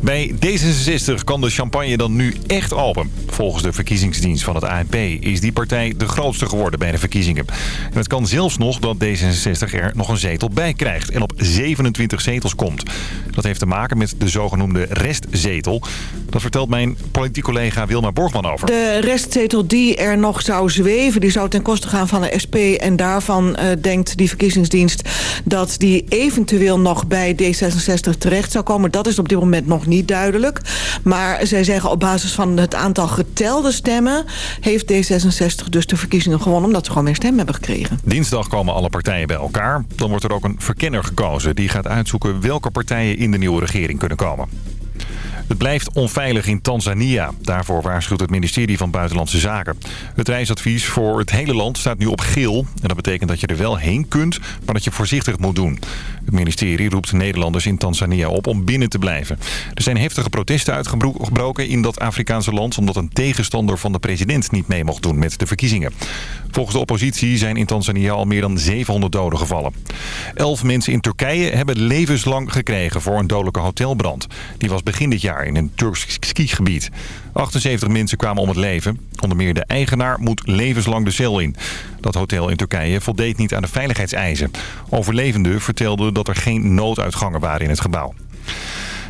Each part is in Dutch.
Bij D66 kan de champagne dan nu echt open. Volgens de verkiezingsdienst van het ANP is die partij de grootste geworden bij de verkiezingen. En het kan zelfs nog dat D66 er nog een zetel bij krijgt en op 27 zetels komt. Dat heeft te maken met de zogenoemde restzetel. Dat vertelt mijn politiek collega Wilma Borgman over. De restzetel die er nog zou zweven, die zou ten koste gaan van de SP. En daarvan uh, denkt die verkiezingsdienst dat die eventueel nog bij D66 terecht zou komen. Dat is op dit moment nog niet duidelijk. Maar zij zeggen op basis van het aantal getelde stemmen... heeft D66 dus de verkiezingen gewonnen... omdat ze gewoon meer stemmen hebben gekregen. Dinsdag komen alle partijen bij elkaar. Dan wordt er ook een verkenner gekozen. Die gaat uitzoeken welke partijen in de nieuwe regering kunnen komen. Het blijft onveilig in Tanzania. Daarvoor waarschuwt het ministerie van Buitenlandse Zaken. Het reisadvies voor het hele land staat nu op geel. En dat betekent dat je er wel heen kunt, maar dat je voorzichtig moet doen. Het ministerie roept Nederlanders in Tanzania op om binnen te blijven. Er zijn heftige protesten uitgebroken in dat Afrikaanse land... omdat een tegenstander van de president niet mee mocht doen met de verkiezingen. Volgens de oppositie zijn in Tanzania al meer dan 700 doden gevallen. Elf mensen in Turkije hebben levenslang gekregen voor een dodelijke hotelbrand. Die was begin dit jaar in een Turks skigebied. 78 mensen kwamen om het leven. Onder meer de eigenaar moet levenslang de cel in. Dat hotel in Turkije voldeed niet aan de veiligheidseisen. Overlevenden vertelden dat er geen nooduitgangen waren in het gebouw.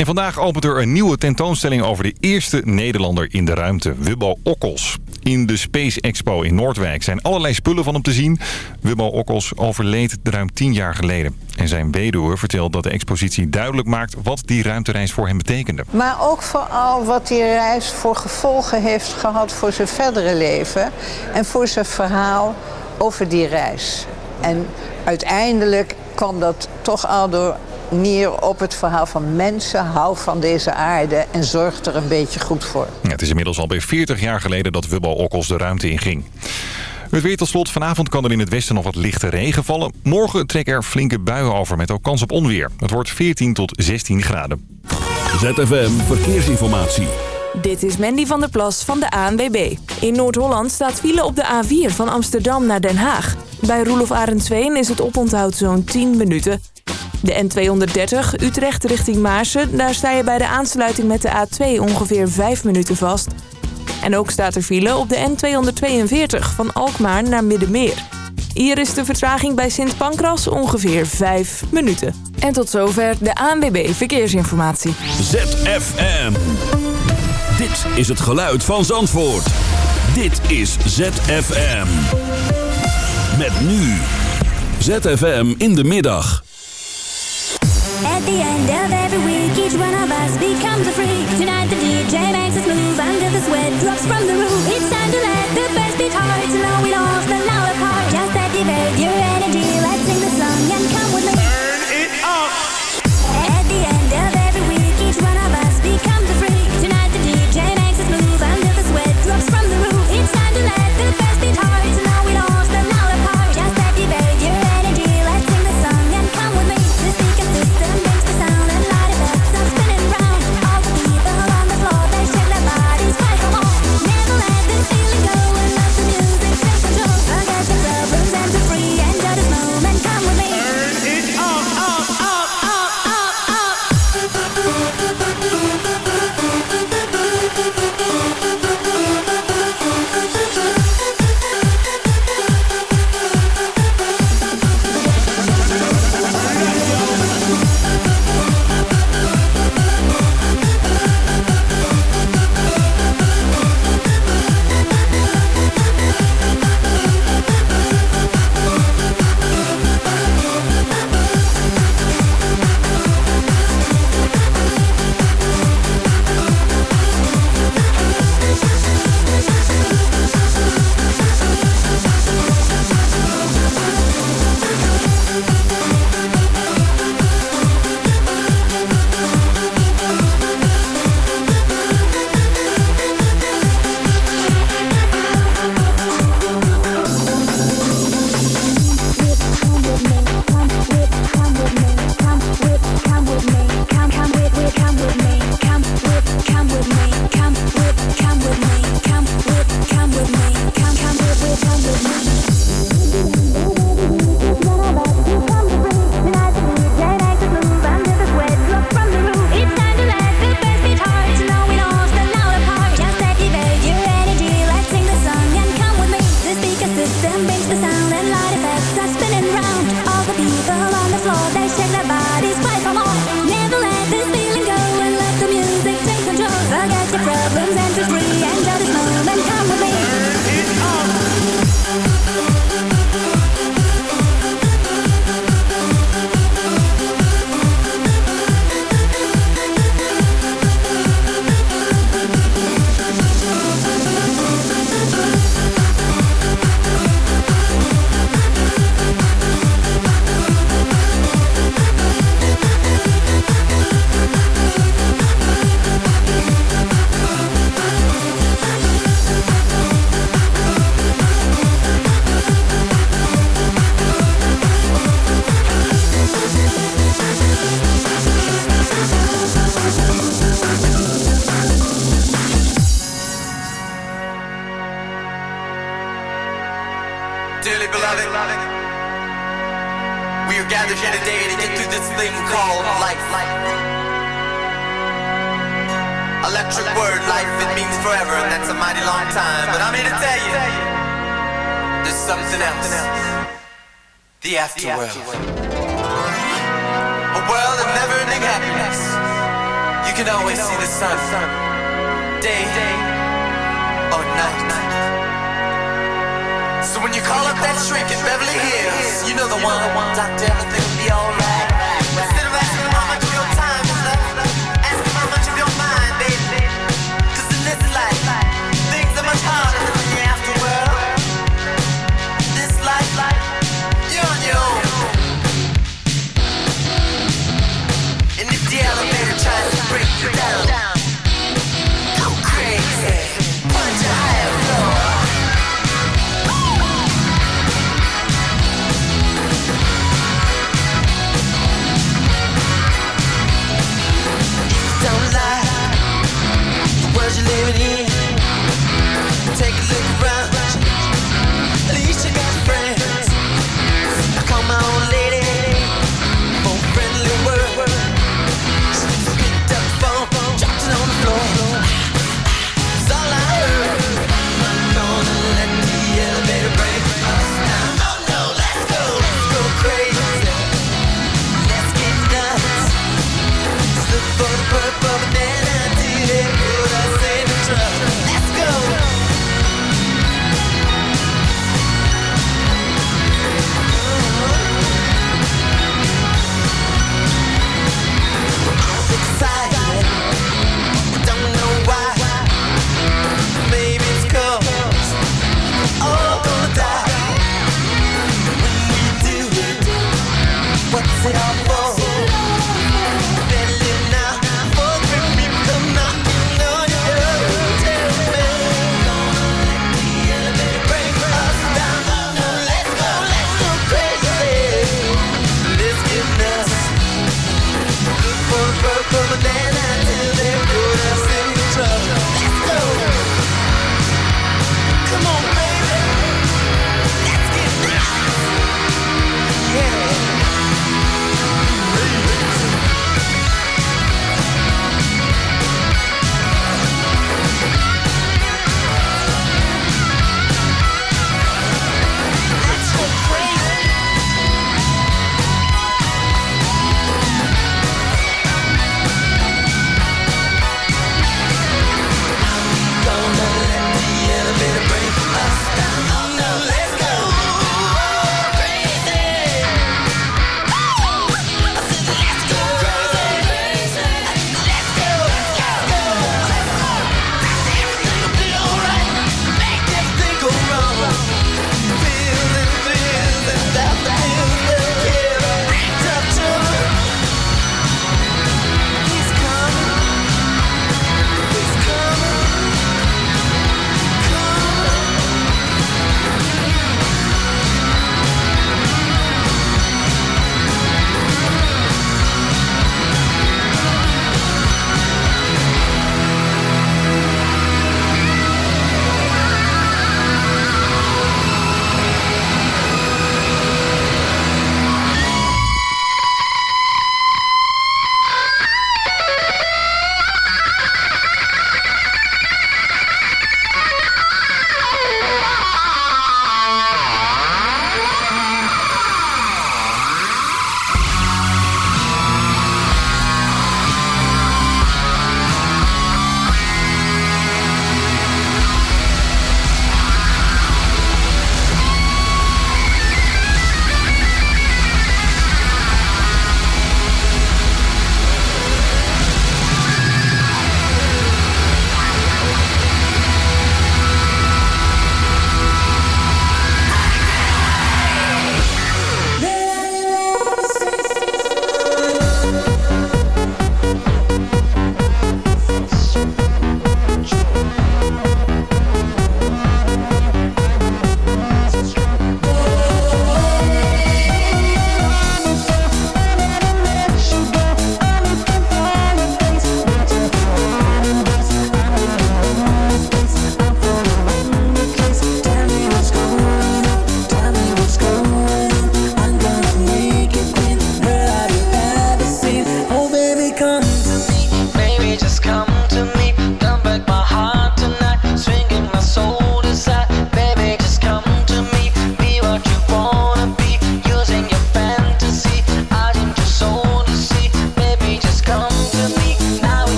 En vandaag opent er een nieuwe tentoonstelling over de eerste Nederlander in de ruimte, Wubbo Okkels. In de Space Expo in Noordwijk zijn allerlei spullen van hem te zien. Wubbo Okkels overleed ruim tien jaar geleden. En zijn weduwe vertelt dat de expositie duidelijk maakt wat die ruimtereis voor hem betekende. Maar ook vooral wat die reis voor gevolgen heeft gehad voor zijn verdere leven. En voor zijn verhaal over die reis. En uiteindelijk kwam dat toch al door neer op het verhaal van mensen. Hou van deze aarde en zorg er een beetje goed voor. Ja, het is inmiddels alweer 40 jaar geleden dat Wubbo Okkels de ruimte inging. Het weer tot slot. Vanavond kan er in het westen nog wat lichte regen vallen. Morgen trekken er flinke buien over met ook kans op onweer. Het wordt 14 tot 16 graden. ZFM Verkeersinformatie. Dit is Mandy van der Plas van de ANWB. In Noord-Holland staat file op de A4 van Amsterdam naar Den Haag. Bij Roelof Arendsveen is het oponthoud zo'n 10 minuten. De N230 Utrecht richting Maarsen, daar sta je bij de aansluiting met de A2 ongeveer 5 minuten vast. En ook staat er file op de N242 van Alkmaar naar Middenmeer. Hier is de vertraging bij Sint Pancras ongeveer 5 minuten. En tot zover de ANWB Verkeersinformatie. ZFM. Dit is het geluid van Zandvoort. Dit is ZFM. Met nu. ZFM in de middag. At the end of every week, each one of us becomes a freak. Tonight the DJ makes us move under the sweat drops from the roof. It's time to let the bass beat hard to know we lost the louder part. Just activate your energy,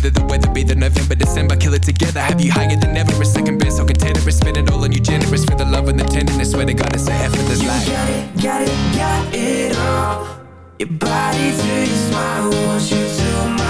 Whether the weather be the November, December, kill it together. Have you higher than ever? A second best, so contented. Spend it all on you, generous for the love and the tenderness. Swear to God, it's a effortless life. Got it, got it, got it all. Your body to your smile, want you to my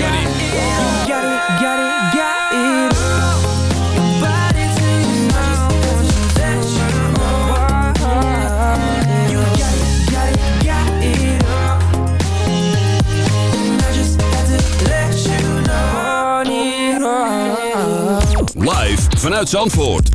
Vanuit Zandvoort.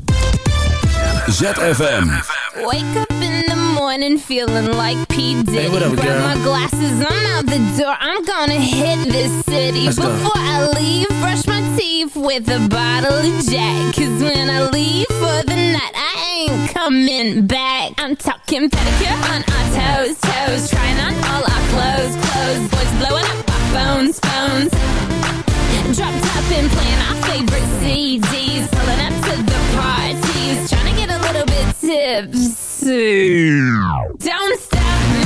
ZFM. Wake up in the morning feeling like P. Diddy. Hey, what up, Grab my glasses, I'm out the door. I'm gonna hit this city. Let's go. I leave, brush my teeth with a bottle of Jack. Cause when I leave for the night, I ain't coming back. I'm talking pedicure on our toes, toes. Trying on all our clothes, clothes. Boys blowing up our phones, phones. Drop top and playing our favorite CDs. Pulling up to the parties. Trying to get a little bit tipsy. Don't stop,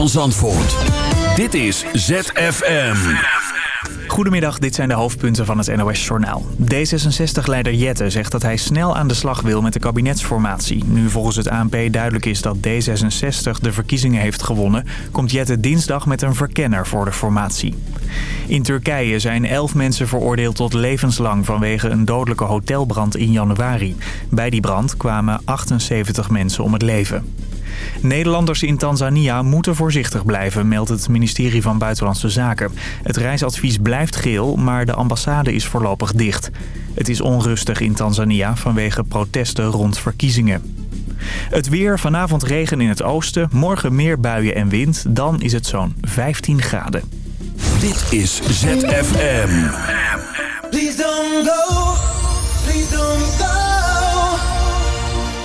van Zandvoort. Dit is ZFM. Goedemiddag, dit zijn de hoofdpunten van het NOS-journaal. D66-leider Jette zegt dat hij snel aan de slag wil met de kabinetsformatie. Nu volgens het ANP duidelijk is dat D66 de verkiezingen heeft gewonnen... komt Jette dinsdag met een verkenner voor de formatie. In Turkije zijn elf mensen veroordeeld tot levenslang... vanwege een dodelijke hotelbrand in januari. Bij die brand kwamen 78 mensen om het leven. Nederlanders in Tanzania moeten voorzichtig blijven, meldt het ministerie van Buitenlandse Zaken. Het reisadvies blijft geel, maar de ambassade is voorlopig dicht. Het is onrustig in Tanzania vanwege protesten rond verkiezingen. Het weer, vanavond regen in het oosten, morgen meer buien en wind. Dan is het zo'n 15 graden. Dit is ZFM. Please don't.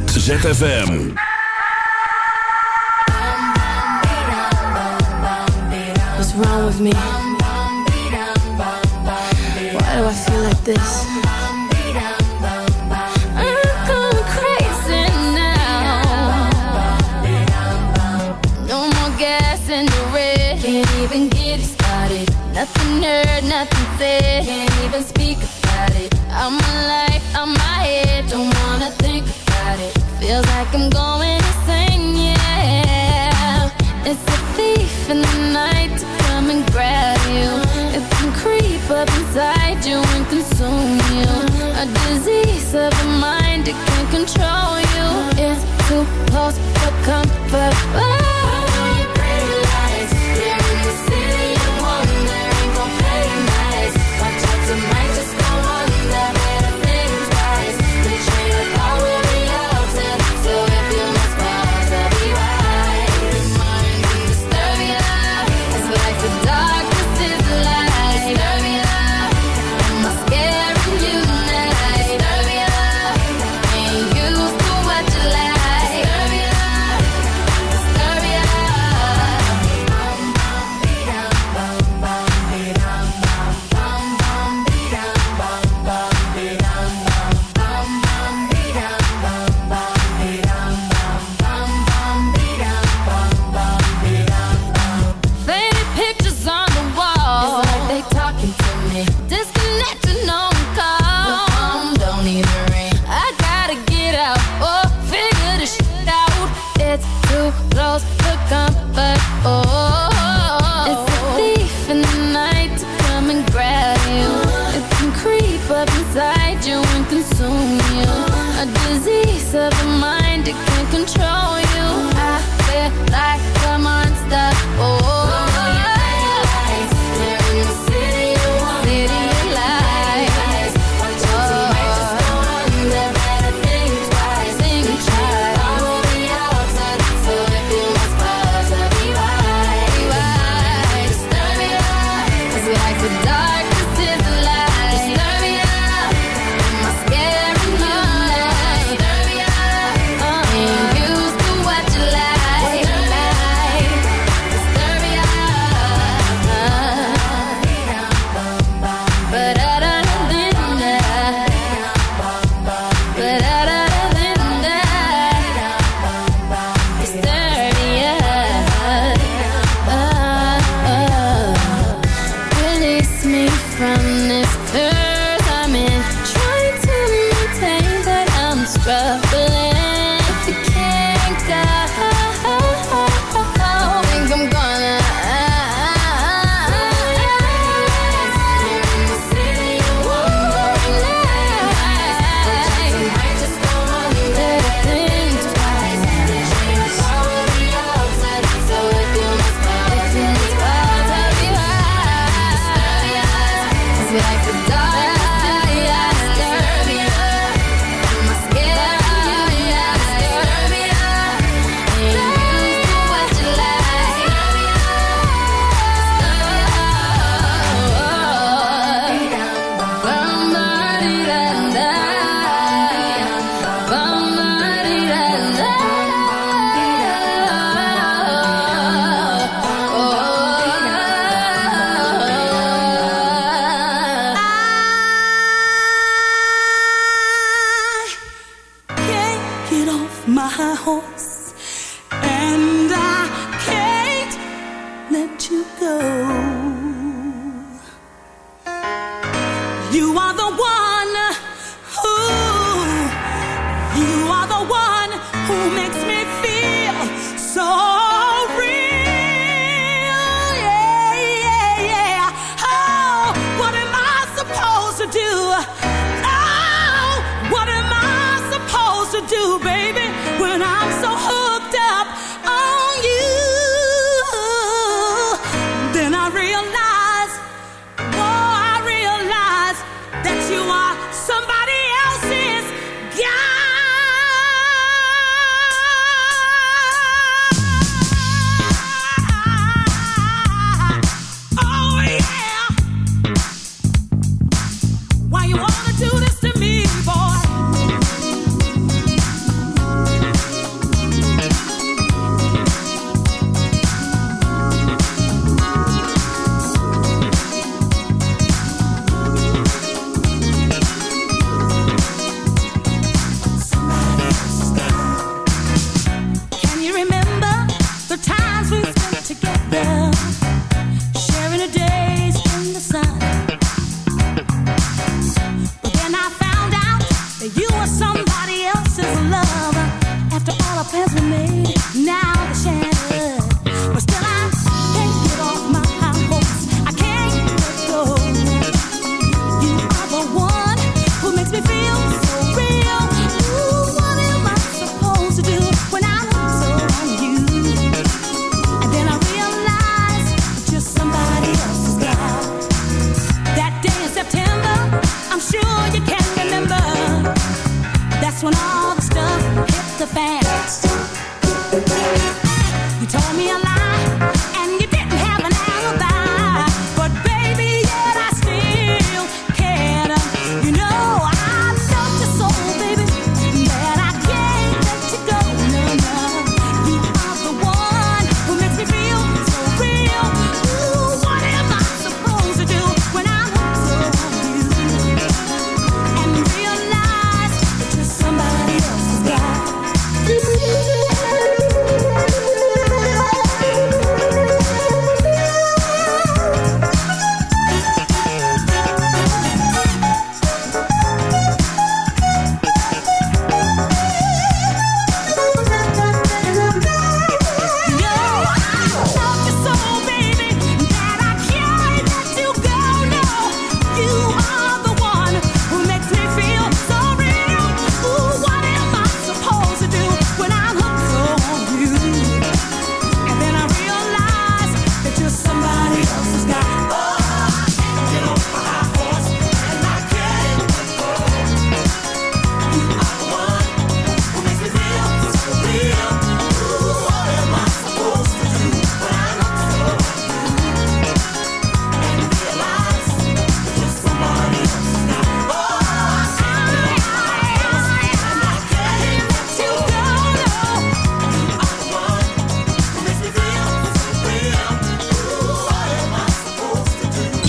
met ZFM. What's wrong with me? Why do I feel like this? Nothing heard, nothing said Can't even speak about it I'm alive Feels like I'm going insane, yeah. It's a thief in the night to come and grab you. It can creep up inside you and consume you. A disease of the mind, can control you. It's too close for comfort.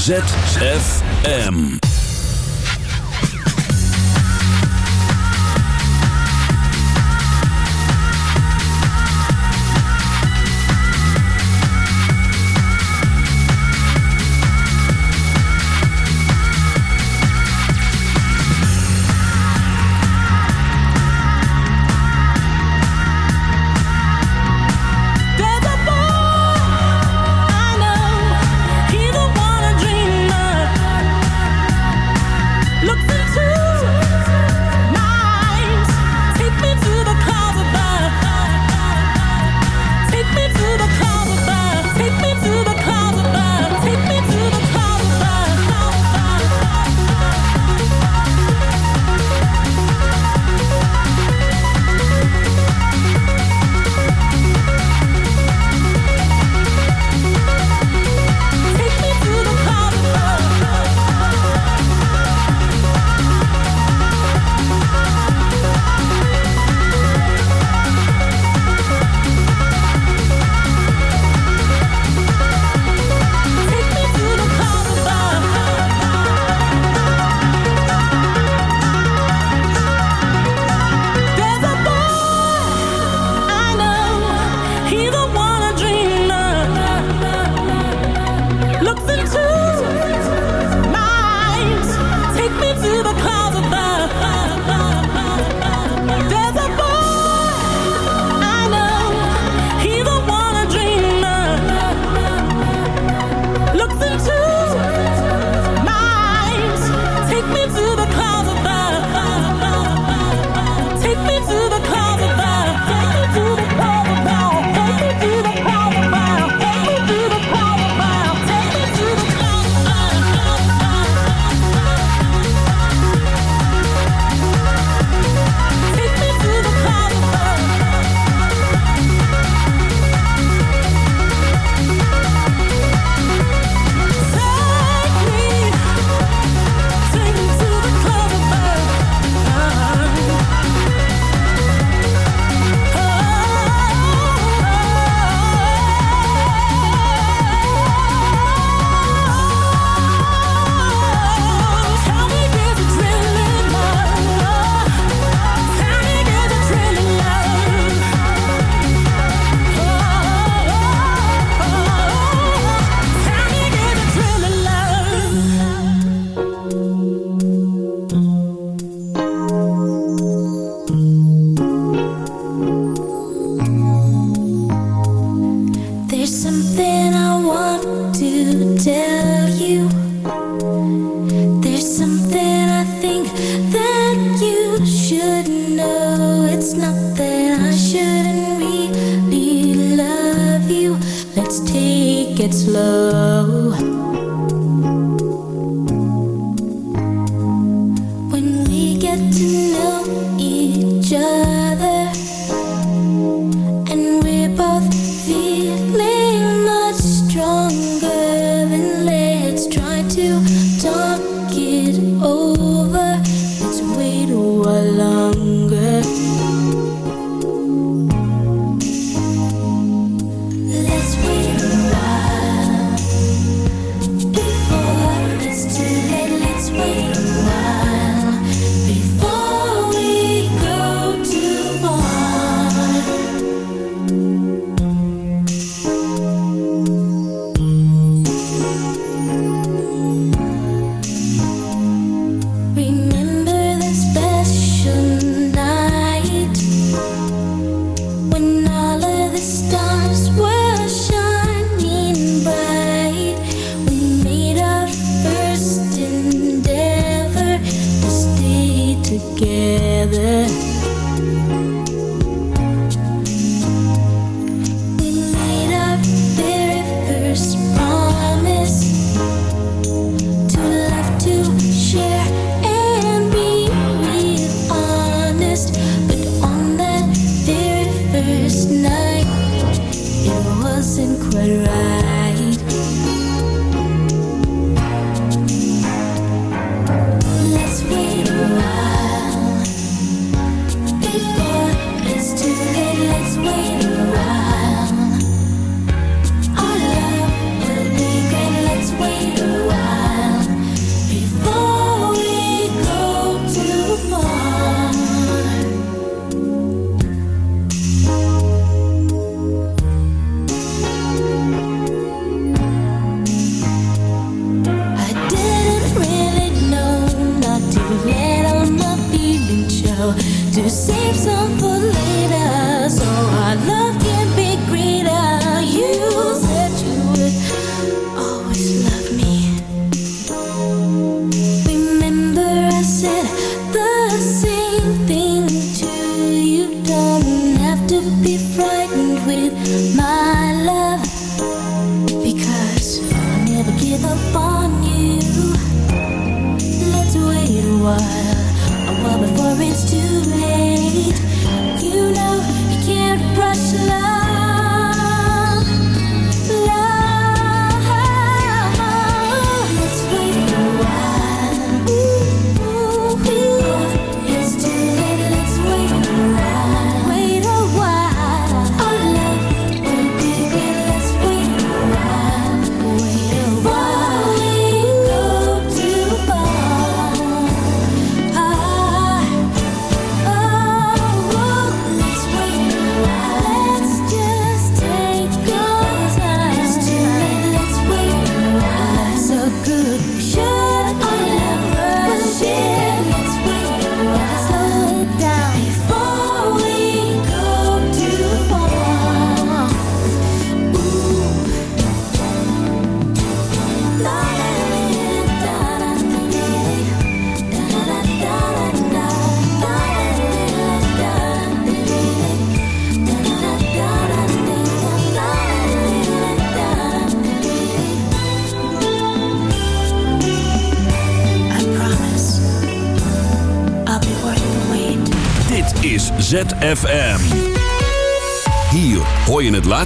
ZFM.